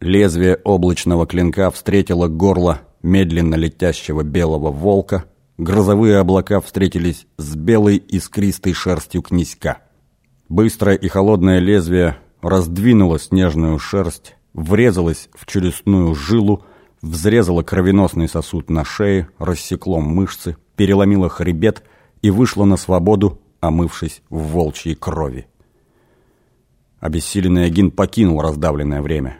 Лезвие облачного клинка встретило горло медленно летящего белого волка. Грозовые облака встретились с белой искристой шерстью князька. Быстрое и холодное лезвие раздвинуло снежную шерсть, врезалось в челюстную жилу, взрезало кровеносный сосуд на шее, рассекло мышцы, переломило хребет и вышло на свободу, омывшись в волчьей крови. Обессиленный Агин покинул раздавленное время.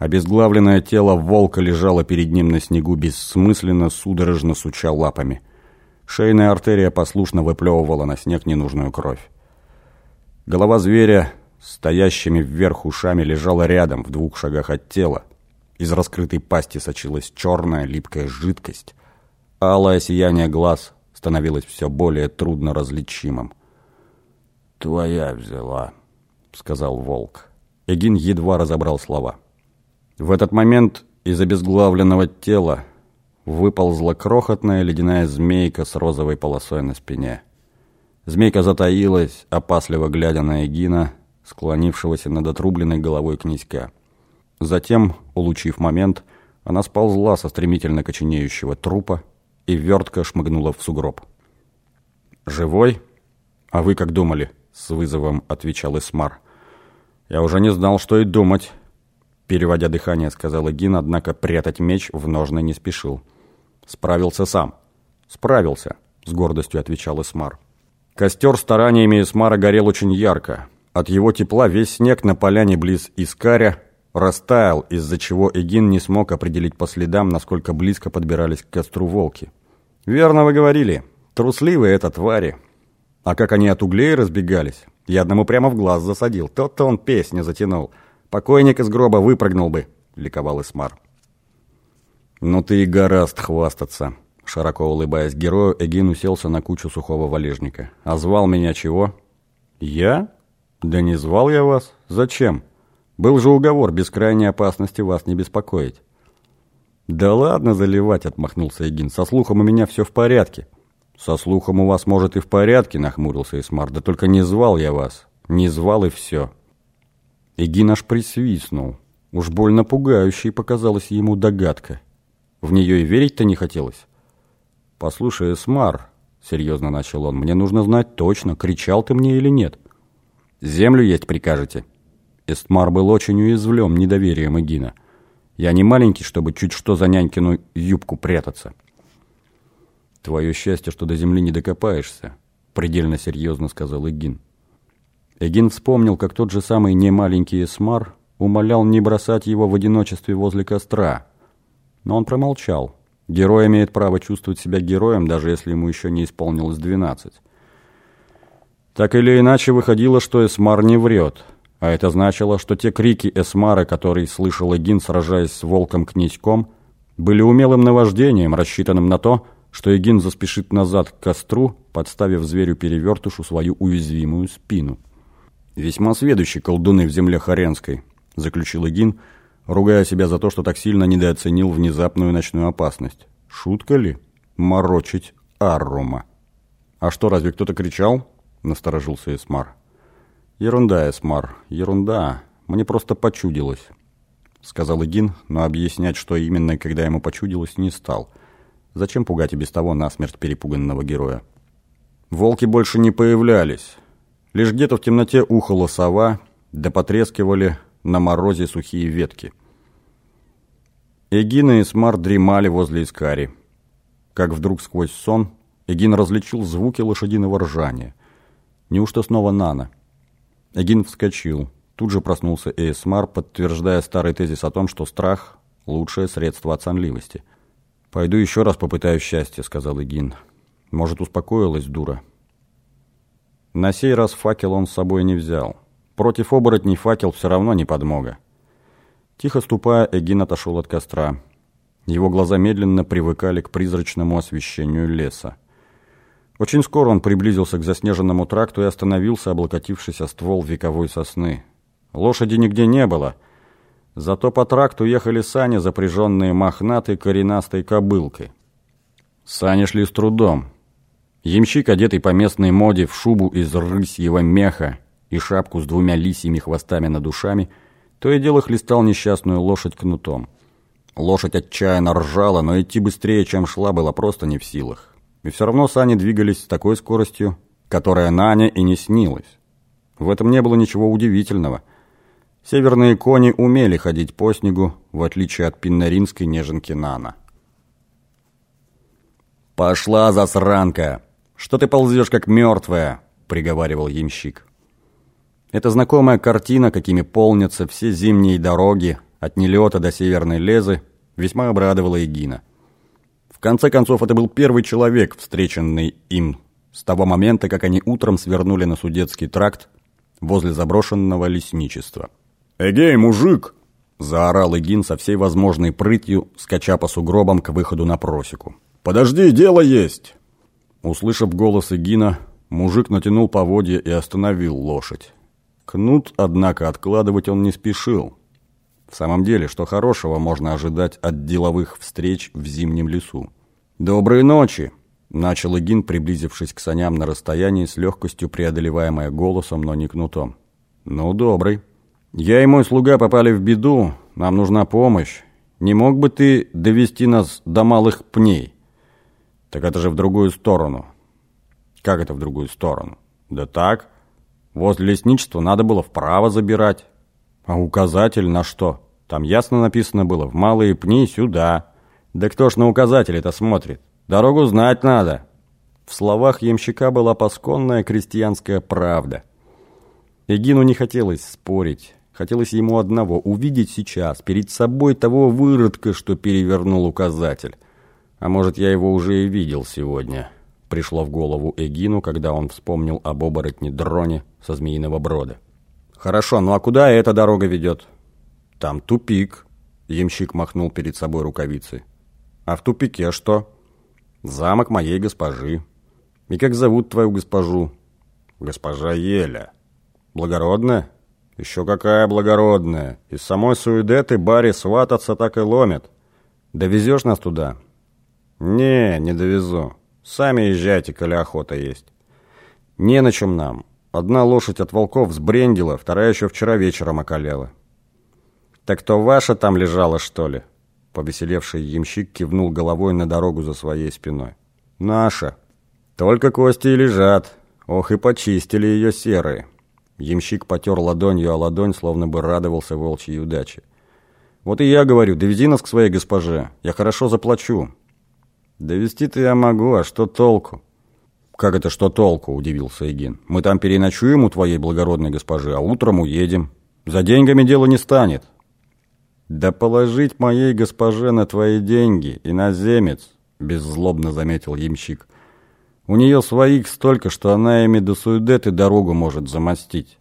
Обезглавленное тело волка лежало перед ним на снегу бессмысленно, судорожно суча лапами. Шейная артерия послушно выплевывала на снег ненужную кровь. Голова зверя, стоящими вверх ушами, лежала рядом, в двух шагах от тела. Из раскрытой пасти сочилась черная липкая жидкость. Алое сияние глаз становилось все более трудно различимым. «Твоя взяла», — сказал волк. Эгин едва разобрал слова. В этот момент из обезглавленного тела выползла крохотная ледяная змейка с розовой полосой на спине. Змейка затаилась, опасливо глядя на Эгина, склонившегося над отрубленной головой князька. Затем, улучив момент, она сползла со стремительно коченеющего трупа и вертко шмыгнула в сугроб. «Живой? А вы как думали?» — с вызовом отвечал Исмар. «Я уже не знал, что и думать», — переводя дыхание, сказал Эгин, однако прятать меч в ножны не спешил. «Справился сам». «Справился», — с гордостью отвечал Исмар. Костер стараниями Исмара горел очень ярко. От его тепла весь снег на поляне близ Искаря растаял, из-за чего Эгин не смог определить по следам, насколько близко подбирались к костру волки. «Верно вы говорили. Трусливые это твари. А как они от углей разбегались, я одному прямо в глаз засадил. Тот-то он песню затянул. Покойник из гроба выпрыгнул бы», — ликовал Исмар. «Ну ты и гораст хвастаться», — широко улыбаясь герою, Эгин уселся на кучу сухого валежника. «А звал меня чего?» «Я? Да не звал я вас. Зачем?» Был же уговор без крайней опасности вас не беспокоить. «Да ладно заливать», — отмахнулся Эгин. «Со слухом у меня все в порядке». «Со слухом у вас, может, и в порядке», — нахмурился Исмар. «Да только не звал я вас. Не звал и все». Эгин аж присвистнул. Уж больно пугающей показалась ему догадка. В нее и верить-то не хотелось. «Послушай, Эсмар», — серьезно начал он, — «мне нужно знать точно, кричал ты мне или нет». «Землю есть прикажете?» Эстмар был очень уязвлен недоверием Эгина. «Я не маленький, чтобы чуть что за нянькину юбку прятаться». «Твое счастье, что до земли не докопаешься», — предельно серьезно сказал Эгин. Эгин вспомнил, как тот же самый немаленький Эсмар умолял не бросать его в одиночестве возле костра. Но он промолчал. Герой имеет право чувствовать себя героем, даже если ему еще не исполнилось двенадцать. Так или иначе выходило, что Эсмар не врет — а это значило, что те крики Эсмара, которые слышал Эгин, сражаясь с волком-князьком, были умелым наваждением, рассчитанным на то, что Эгин заспешит назад к костру, подставив зверю-перевертышу свою уязвимую спину. «Весьма сведущий колдуны в земле Харенской», — заключил Эгин, ругая себя за то, что так сильно недооценил внезапную ночную опасность. «Шутка ли? Морочить Аррума». «А что, разве кто-то кричал?» — насторожился Эсмар. «Ерунда, Эсмар, ерунда. Мне просто почудилось», — сказал Игин, но объяснять, что именно и когда ему почудилось, не стал. Зачем пугать и без того насмерть перепуганного героя? Волки больше не появлялись. Лишь где-то в темноте ухала сова, да потрескивали на морозе сухие ветки. Эгин и Эсмар дремали возле Искари. Как вдруг сквозь сон Эгин различил звуки лошадиного ржания. Неужто снова Нана? — Эгин вскочил. Тут же проснулся Эйсмар, подтверждая старый тезис о том, что страх – лучшее средство от сонливости. «Пойду еще раз попытаю счастье», – сказал Эгин. «Может, успокоилась дура». На сей раз факел он с собой не взял. Против оборотней факел все равно не подмога. Тихо ступая, Эгин отошел от костра. Его глаза медленно привыкали к призрачному освещению леса. Очень скоро он приблизился к заснеженному тракту и остановился, облокотившись о ствол вековой сосны. Лошади нигде не было. Зато по тракту ехали сани, запряженные мохнатой коренастой кобылкой. Сани шли с трудом. Ямщик, одетый по местной моде в шубу из рысьего меха и шапку с двумя лисьими хвостами над ушами, То и дело хлестал несчастную лошадь кнутом. Лошадь отчаянно ржала, но идти быстрее, чем шла, была просто не в силах. И все равно сани двигались с такой скоростью, которая Нане и не снилась. В этом не было ничего удивительного. Северные кони умели ходить по снегу, в отличие от пиннаринской неженки Нана. «Пошла, засранка! Что ты ползешь, как мертвая?» — приговаривал ямщик. Эта знакомая картина, какими полнятся все зимние дороги, от Нелета до Северной Лезы, весьма обрадовала Эгина. В конце концов, это был первый человек, встреченный им с того момента, как они утром свернули на Судетский тракт возле заброшенного лесничества. «Эгей, мужик!» – заорал Эгин со всей возможной прытью, скача по сугробам к выходу на просеку. «Подожди, дело есть!» Услышав голос Эгина, мужик натянул поводья и остановил лошадь. Кнут, однако, откладывать он не спешил. В самом деле, что хорошего можно ожидать от деловых встреч в зимнем лесу? «Доброй ночи!» – начал Игин, приблизившись к саням на расстоянии с легкостью преодолеваемое голосом, но не кнутом. «Ну, добрый. Я и мой слуга попали в беду, нам нужна помощь. Не мог бы ты довести нас до малых пней?» «Так это же в другую сторону». «Как это в другую сторону?» «Да так. Возле лесничества надо было вправо забирать». А указатель на что? Там ясно написано было «в малые пни сюда». Да кто ж на указатель это смотрит? Дорогу знать надо. В словах ямщика была посконная крестьянская правда. Эгину не хотелось спорить. Хотелось ему одного – увидеть сейчас перед собой того выродка, что перевернул указатель. А может, я его уже и видел сегодня. Пришло в голову Эгину, когда он вспомнил об оборотне Дроне со Змеиного Брода. «Хорошо, ну а куда эта дорога ведет?» «Там тупик», — ямщик махнул перед собой рукавицей. «А в тупике что?» «Замок моей госпожи». «И как зовут твою госпожу?» «Госпожа Еля». «Благородная?» «Еще какая благородная! Из самой Суидеты Барри свататься так и ломят. Довезешь нас туда?» «Не, не довезу. Сами езжайте, коли охота есть». «Не на чем нам. Одна лошадь от волков сбрендила, вторая еще вчера вечером околела. «Так то ваша там лежала, что ли?» Повеселевший ямщик кивнул головой на дорогу за своей спиной. «Наша. Только кости и лежат. Ох, и почистили ее серые». Ямщик потер ладонью о ладонь, словно бы радовался волчьей удаче. «Вот и я говорю, довези нас к своей госпоже. Я хорошо заплачу». «Довести-то я могу, а что толку?» «Как это что толку?» – удивился Эгин. «Мы там переночуем у твоей благородной госпожи, а утром уедем. За деньгами дело не станет». «Да положить моей госпоже на твои деньги, иноземец», – беззлобно заметил ямщик. «У нее своих столько, что она ими до Суэдеты дорогу может замостить.